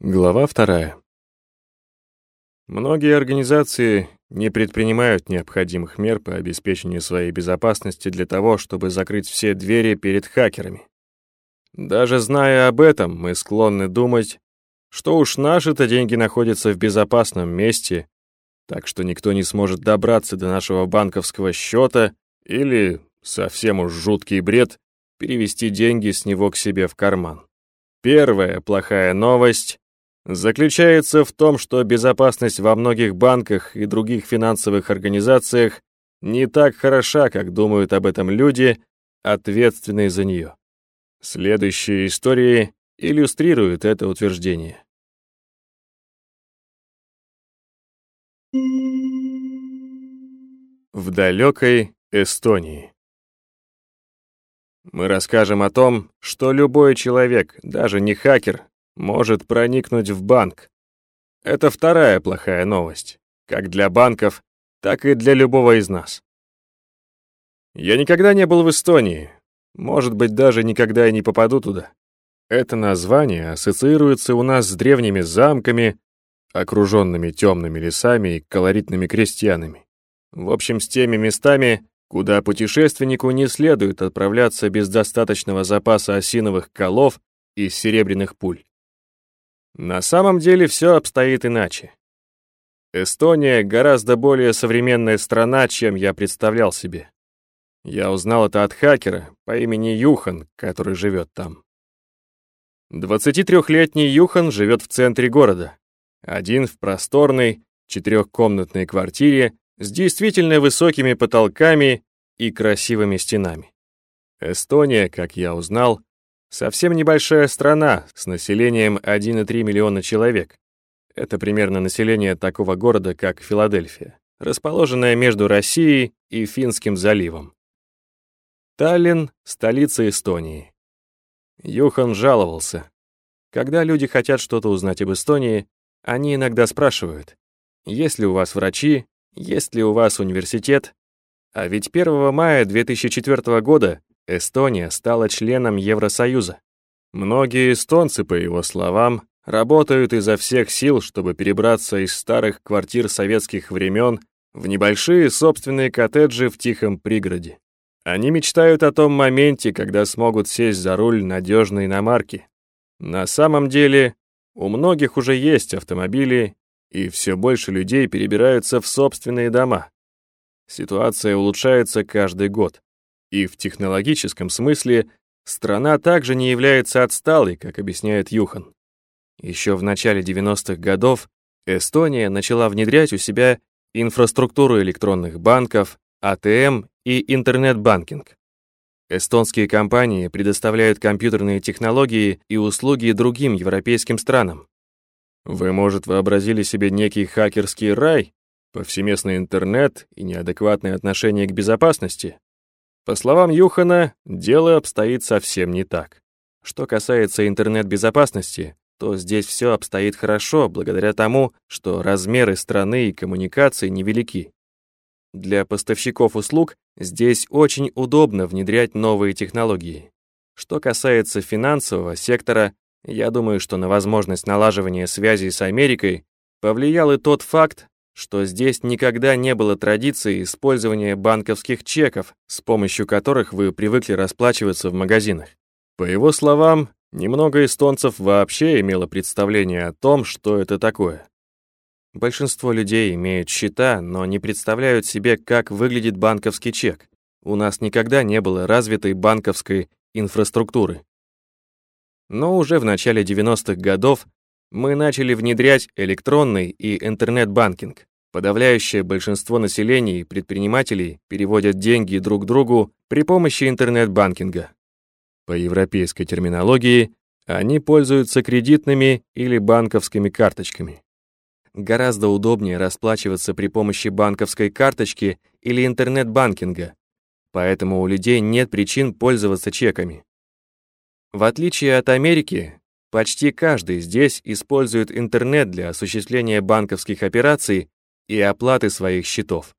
Глава вторая. Многие организации не предпринимают необходимых мер по обеспечению своей безопасности для того, чтобы закрыть все двери перед хакерами. Даже зная об этом, мы склонны думать, что уж наши-то деньги находятся в безопасном месте, так что никто не сможет добраться до нашего банковского счета или, совсем уж жуткий бред, перевести деньги с него к себе в карман. Первая плохая новость заключается в том, что безопасность во многих банках и других финансовых организациях не так хороша, как думают об этом люди, ответственные за нее. Следующие истории иллюстрируют это утверждение. В далекой Эстонии. Мы расскажем о том, что любой человек, даже не хакер, может проникнуть в банк. Это вторая плохая новость, как для банков, так и для любого из нас. Я никогда не был в Эстонии, может быть, даже никогда и не попаду туда. Это название ассоциируется у нас с древними замками, окруженными темными лесами и колоритными крестьянами. В общем, с теми местами, куда путешественнику не следует отправляться без достаточного запаса осиновых колов и серебряных пуль. На самом деле все обстоит иначе. Эстония гораздо более современная страна, чем я представлял себе. Я узнал это от хакера по имени Юхан, который живет там. 23-летний Юхан живет в центре города, один в просторной четырехкомнатной квартире с действительно высокими потолками и красивыми стенами. Эстония, как я узнал, Совсем небольшая страна с населением 1,3 миллиона человек. Это примерно население такого города, как Филадельфия, расположенная между Россией и Финским заливом. Таллин — столица Эстонии. Юхан жаловался. Когда люди хотят что-то узнать об Эстонии, они иногда спрашивают, есть ли у вас врачи, есть ли у вас университет. А ведь 1 мая 2004 года Эстония стала членом Евросоюза. Многие эстонцы, по его словам, работают изо всех сил, чтобы перебраться из старых квартир советских времен в небольшие собственные коттеджи в тихом пригороде. Они мечтают о том моменте, когда смогут сесть за руль надежной иномарки. На самом деле, у многих уже есть автомобили, и все больше людей перебираются в собственные дома. Ситуация улучшается каждый год. И в технологическом смысле страна также не является отсталой, как объясняет Юхан. Еще в начале 90-х годов Эстония начала внедрять у себя инфраструктуру электронных банков, АТМ и интернет-банкинг. Эстонские компании предоставляют компьютерные технологии и услуги другим европейским странам. Вы, может, вообразили себе некий хакерский рай, повсеместный интернет и неадекватное отношение к безопасности? По словам Юхана, дело обстоит совсем не так. Что касается интернет-безопасности, то здесь все обстоит хорошо благодаря тому, что размеры страны и коммуникации невелики. Для поставщиков услуг здесь очень удобно внедрять новые технологии. Что касается финансового сектора, я думаю, что на возможность налаживания связей с Америкой повлиял и тот факт, что здесь никогда не было традиции использования банковских чеков, с помощью которых вы привыкли расплачиваться в магазинах. По его словам, немного эстонцев вообще имело представление о том, что это такое. Большинство людей имеют счета, но не представляют себе, как выглядит банковский чек. У нас никогда не было развитой банковской инфраструктуры. Но уже в начале 90-х годов мы начали внедрять электронный и интернет-банкинг. Подавляющее большинство населения и предпринимателей переводят деньги друг другу при помощи интернет-банкинга. По европейской терминологии они пользуются кредитными или банковскими карточками. Гораздо удобнее расплачиваться при помощи банковской карточки или интернет-банкинга, поэтому у людей нет причин пользоваться чеками. В отличие от Америки, почти каждый здесь использует интернет для осуществления банковских операций и оплаты своих счетов.